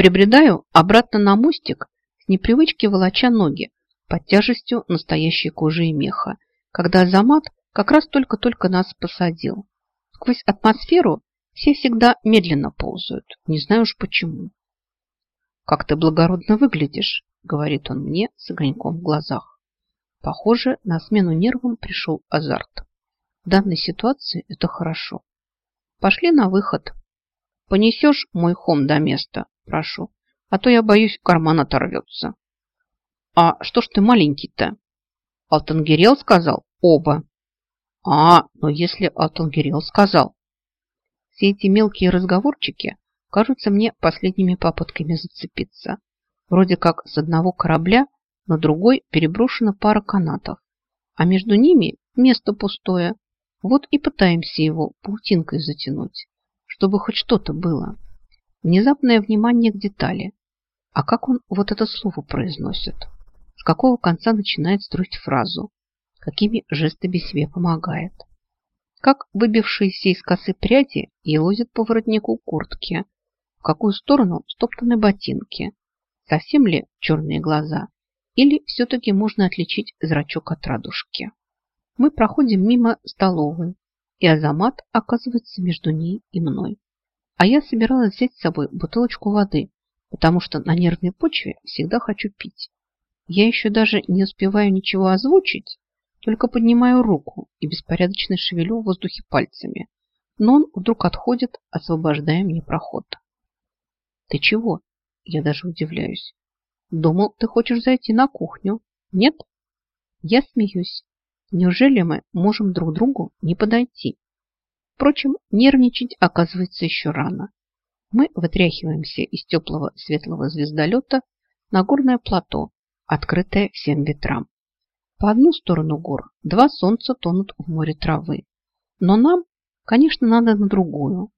Прибредаю обратно на мостик с непривычки волоча ноги под тяжестью настоящей кожи и меха, когда Азамат как раз только-только нас посадил. Сквозь атмосферу все всегда медленно ползают, не знаю уж почему. «Как ты благородно выглядишь», — говорит он мне с огоньком в глазах. Похоже, на смену нервам пришел азарт. В данной ситуации это хорошо. Пошли на выход. Понесешь мой хом до места, прошу, а то я боюсь, карман оторвется. А что ж ты маленький-то? Алтангерел сказал? Оба. А, но если Алтангерел сказал. Все эти мелкие разговорчики кажутся мне последними попытками зацепиться. Вроде как с одного корабля на другой переброшена пара канатов, а между ними место пустое. Вот и пытаемся его паутинкой затянуть, чтобы хоть что-то было. Внезапное внимание к детали. А как он вот это слово произносит? С какого конца начинает строить фразу? Какими жестами себе помогает? Как выбившиеся из косы пряди елозят по воротнику куртки, в какую сторону стоптаны ботинки, совсем ли черные глаза, или все-таки можно отличить зрачок от радужки. Мы проходим мимо столовой, и Азамат оказывается между ней и мной. А я собиралась взять с собой бутылочку воды, потому что на нервной почве всегда хочу пить. Я еще даже не успеваю ничего озвучить, только поднимаю руку и беспорядочно шевелю в воздухе пальцами. Но он вдруг отходит, освобождая мне проход. Ты чего? Я даже удивляюсь. Думал, ты хочешь зайти на кухню. Нет? Я смеюсь. Неужели мы можем друг другу не подойти? Впрочем, нервничать оказывается еще рано. Мы вытряхиваемся из теплого светлого звездолета на горное плато, открытое всем ветрам. По одну сторону гор два солнца тонут в море травы. Но нам, конечно, надо на другую,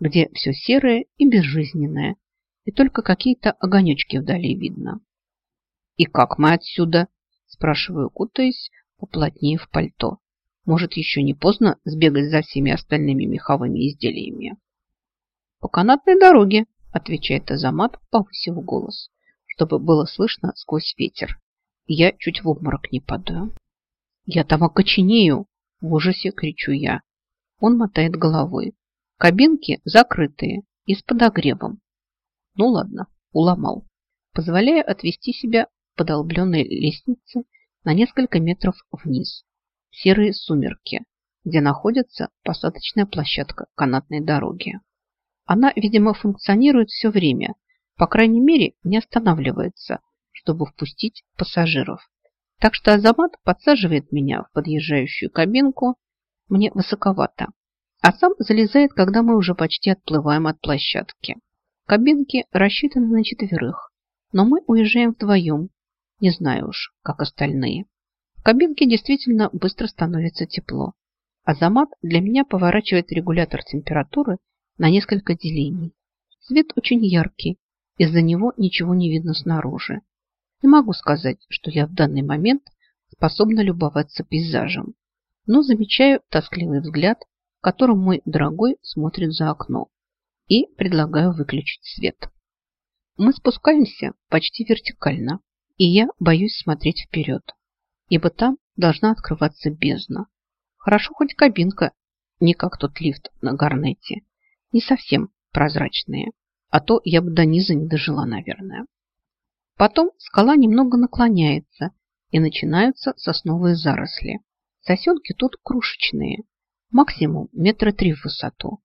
где все серое и безжизненное, и только какие-то огонечки вдали видно. «И как мы отсюда?» – спрашиваю, кутаясь поплотнее в пальто. Может, еще не поздно сбегать за всеми остальными меховыми изделиями? «По канатной дороге», – отвечает Азамат, повысив голос, чтобы было слышно сквозь ветер. Я чуть в обморок не падаю. «Я там окоченею!» – в ужасе кричу я. Он мотает головой. Кабинки закрытые и с подогревом. Ну ладно, уломал. Позволяя отвести себя по долбленной лестнице на несколько метров вниз. Серые сумерки, где находится посадочная площадка канатной дороги. Она, видимо, функционирует все время, по крайней мере, не останавливается, чтобы впустить пассажиров. Так что Азамат подсаживает меня в подъезжающую кабинку, мне высоковато, а сам залезает, когда мы уже почти отплываем от площадки. Кабинки рассчитаны на четверых, но мы уезжаем вдвоем. Не знаю уж, как остальные. В кабинке действительно быстро становится тепло. Азамат для меня поворачивает регулятор температуры на несколько делений. Свет очень яркий, из-за него ничего не видно снаружи. Не могу сказать, что я в данный момент способна любоваться пейзажем, но замечаю тоскливый взгляд, которым мой дорогой смотрит за окно и предлагаю выключить свет. Мы спускаемся почти вертикально, и я боюсь смотреть вперед, ибо там должна открываться бездна. Хорошо хоть кабинка, не как тот лифт на Гарнете, не совсем прозрачные, а то я бы до низа не дожила, наверное. Потом скала немного наклоняется, и начинаются сосновые заросли. Сосенки тут крошечные, максимум метра три в высоту,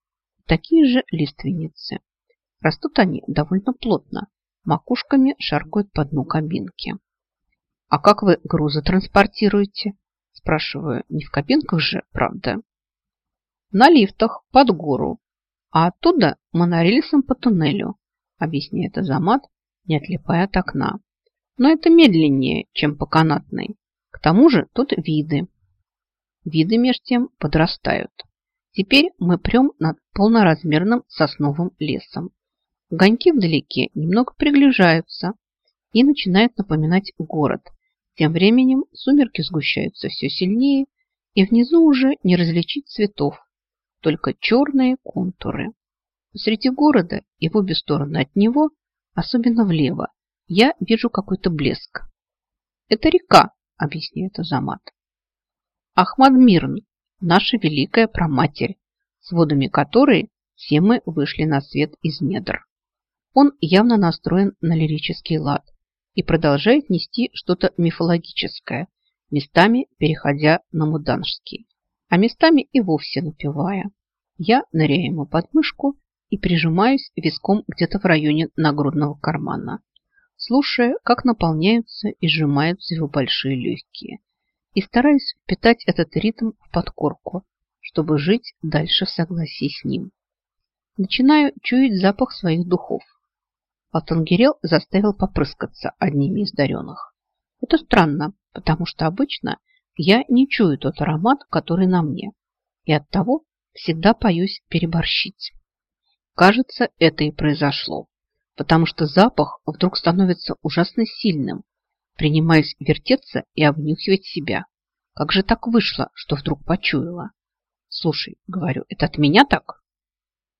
такие же лиственницы. Растут они довольно плотно, макушками шаркают по дну кабинки. «А как вы грузы транспортируете?» Спрашиваю, не в кабинках же, правда? На лифтах под гору, а оттуда монорельсом по туннелю, объясняет Азамат, не отлипая от окна. Но это медленнее, чем по канатной. К тому же тут виды. Виды меж тем подрастают. Теперь мы прем над полноразмерным сосновым лесом. Огоньки вдалеке немного приближаются и начинают напоминать город. Тем временем сумерки сгущаются все сильнее, и внизу уже не различить цветов, только черные контуры. Среди города и в обе стороны от него особенно влево, я вижу какой-то блеск. Это река, объясняет Азамат. Ахмад Мирн, наша великая проматерь, с водами которой все мы вышли на свет из недр. Он явно настроен на лирический лад и продолжает нести что-то мифологическое, местами переходя на муданжский, а местами и вовсе напевая. Я ныряю ему под мышку и прижимаюсь виском где-то в районе нагрудного кармана, слушая, как наполняются и сжимаются его большие легкие, и стараюсь впитать этот ритм в подкорку, чтобы жить дальше в согласии с ним. Начинаю чуять запах своих духов. Алтангерел заставил попрыскаться одними из даренных. Это странно, потому что обычно я не чую тот аромат, который на мне, и оттого всегда боюсь переборщить. Кажется, это и произошло, потому что запах вдруг становится ужасно сильным, принимаясь вертеться и обнюхивать себя. Как же так вышло, что вдруг почуяла? Слушай, говорю, это от меня так?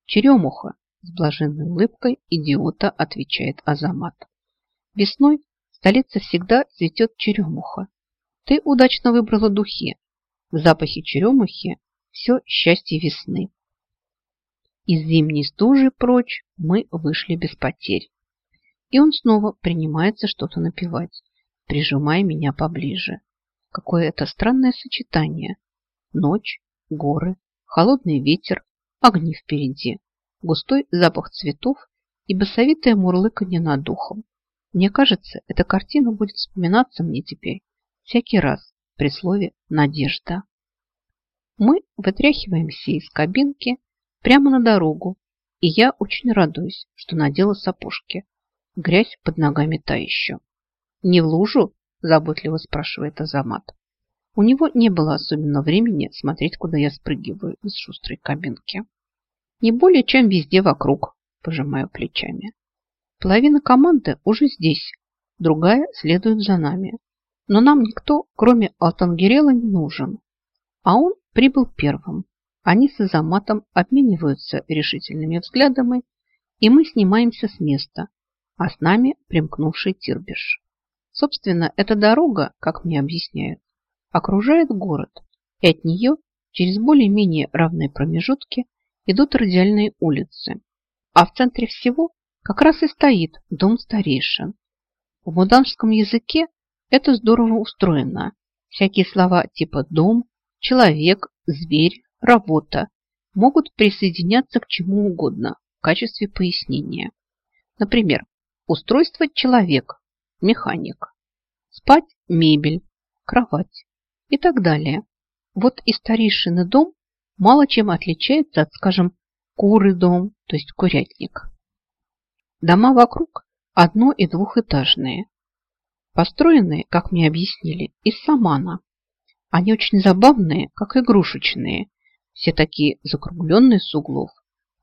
Черемуха, с блаженной улыбкой идиота отвечает Азамат. Весной в столице всегда цветет черемуха. Ты удачно выбрала духи. В запахе черемухи все счастье весны. Из зимней стужи прочь мы вышли без потерь. И он снова принимается что-то напевать, прижимая меня поближе. Какое это странное сочетание. Ночь, горы, холодный ветер, огни впереди, густой запах цветов и басовитое мурлыканье над духом. Мне кажется, эта картина будет вспоминаться мне теперь всякий раз при слове «надежда». Мы вытряхиваемся из кабинки прямо на дорогу, и я очень радуюсь, что надела сапожки. Грязь под ногами та еще. «Не в лужу?» – заботливо спрашивает Азамат. У него не было особенно времени смотреть, куда я спрыгиваю из шустрой кабинки. Не более, чем везде вокруг, пожимаю плечами. Половина команды уже здесь, другая следует за нами. Но нам никто, кроме Алтангерела, не нужен. А он прибыл первым. Они с Азаматом обмениваются решительными взглядами, и мы снимаемся с места, а с нами примкнувший Тирбиш. Собственно, эта дорога, как мне объясняют, окружает город, и от нее через более-менее равные промежутки идут радиальные улицы. А в центре всего как раз и стоит дом старейшин. В муданском языке это здорово устроено. Всякие слова типа «дом», «человек», «зверь», «работа» могут присоединяться к чему угодно в качестве пояснения. Например, устройство «человек», «механик», спать «мебель», «кровать» и так далее. Вот и старейшины дом мало чем отличается от, скажем, куры дом, то есть курятник. Дома вокруг одно- и двухэтажные, построенные, как мне объяснили, из самана. Они очень забавные, как игрушечные, все такие закругленные с углов,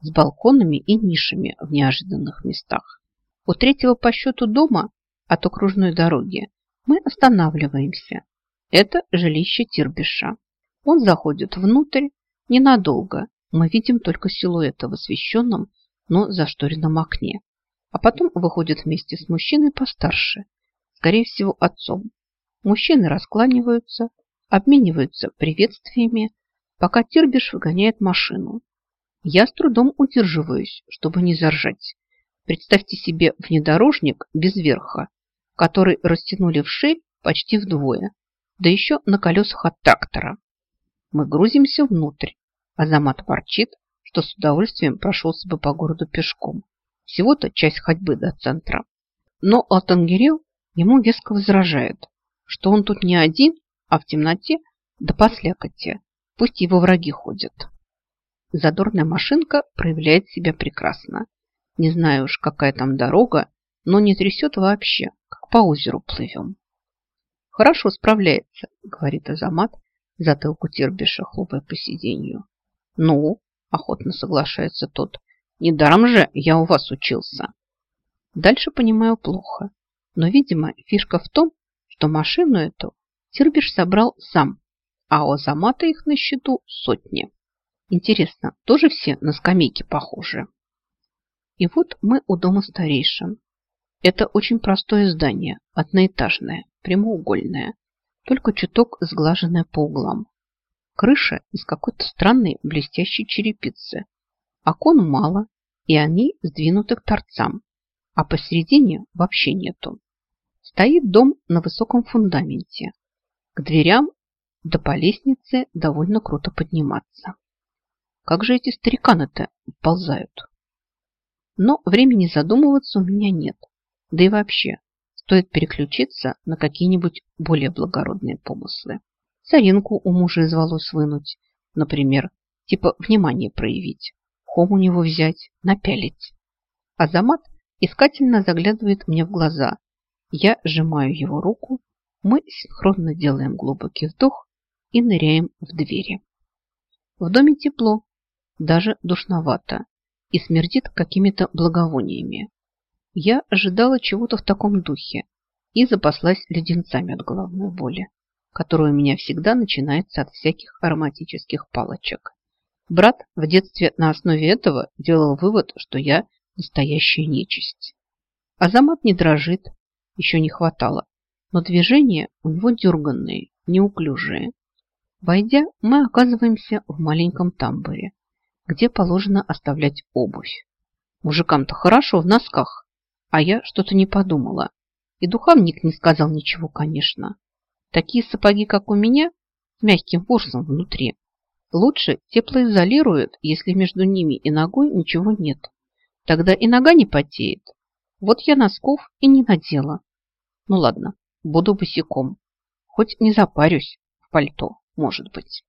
с балконами и нишами в неожиданных местах. У третьего по счету дома от окружной дороги мы останавливаемся. Это жилище Тирбиша. Он заходит внутрь ненадолго. Мы видим только силуэта в освещенном, но зашторенном окне. А потом выходит вместе с мужчиной постарше, скорее всего, отцом. Мужчины раскланиваются, обмениваются приветствиями, пока Тирбиш выгоняет машину. Я с трудом удерживаюсь, чтобы не заржать. Представьте себе внедорожник без верха, который растянули в шею почти вдвое, да еще на колесах от трактора. Мы грузимся внутрь. Азамат ворчит, что с удовольствием прошелся бы по городу пешком. Всего-то часть ходьбы до центра. Но Алтангирел Ему веско возражает, что он тут не один, а в темноте да по. Пусть его враги ходят. Задорная машинка проявляет себя прекрасно. Не знаю уж, какая там дорога, но не трясет вообще, как по озеру плывем. Хорошо справляется, говорит Азамат, затылку Тербиша, хлопая по сиденью. Ну, охотно соглашается тот, недаром же я у вас учился. Дальше понимаю плохо. Но, видимо, фишка в том, что машину эту Тирбиш собрал сам, а у Азамата их на счету сотни. Интересно, тоже все на скамейке похожи? И вот мы у дома старейшин. Это очень простое здание, одноэтажное, прямоугольное, только чуток сглаженное по углам. Крыша из какой-то странной блестящей черепицы. Окон мало, и они сдвинуты к торцам, а посередине вообще нету. Стоит дом на высоком фундаменте. К дверям да по лестнице довольно круто подниматься. Как же эти стариканы-то ползают? Но времени задумываться у меня нет. Да и вообще, стоит переключиться на какие-нибудь более благородные помыслы. Соринку у мужа из волос вынуть, например, типа внимание проявить, хом у него взять, напялить. Азамат искательно заглядывает мне в глаза. Я сжимаю его руку, мы синхронно делаем глубокий вдох и ныряем в двери. В доме тепло, даже душновато и смердит какими-то благовониями. Я ожидала чего-то в таком духе и запаслась леденцами от головной боли, которая у меня всегда начинается от всяких ароматических палочек. Брат в детстве на основе этого делал вывод, что я настоящая нечисть. Азамат не дрожит, еще не хватало, но движения у него дерганные, неуклюжие. Войдя, мы оказываемся в маленьком тамбуре, где положено оставлять обувь. Мужикам-то хорошо в носках, а я что-то не подумала. И духовник не сказал ничего, конечно. Такие сапоги, как у меня, с мягким ворсом внутри, лучше теплоизолируют, если между ними и ногой ничего нет. Тогда и нога не потеет. Вот я носков и не надела. Ну ладно, буду босиком. Хоть не запарюсь в пальто может быть.